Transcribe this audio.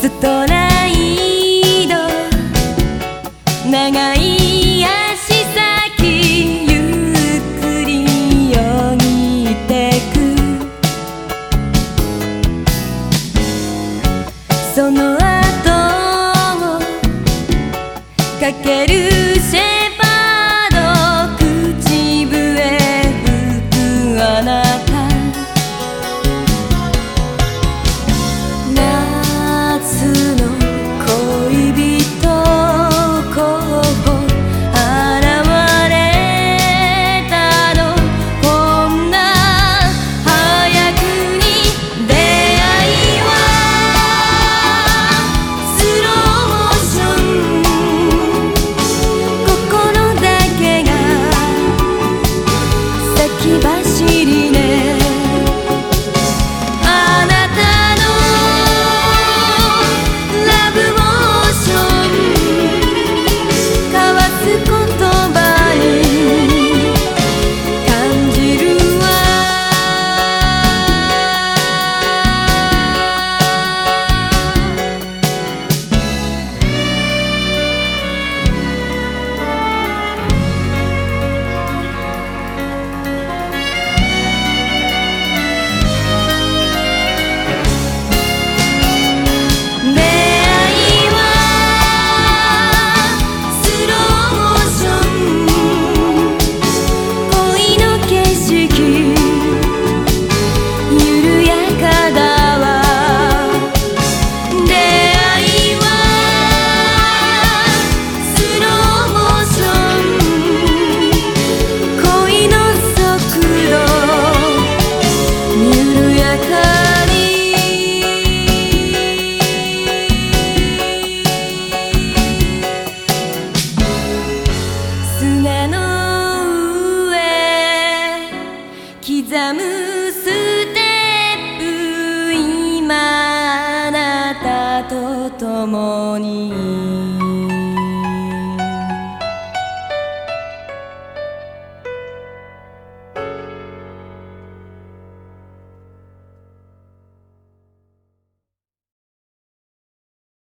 ストライド長い足先ゆっくりよぎってく。そのあとをかける刻むステップ今あなたと共に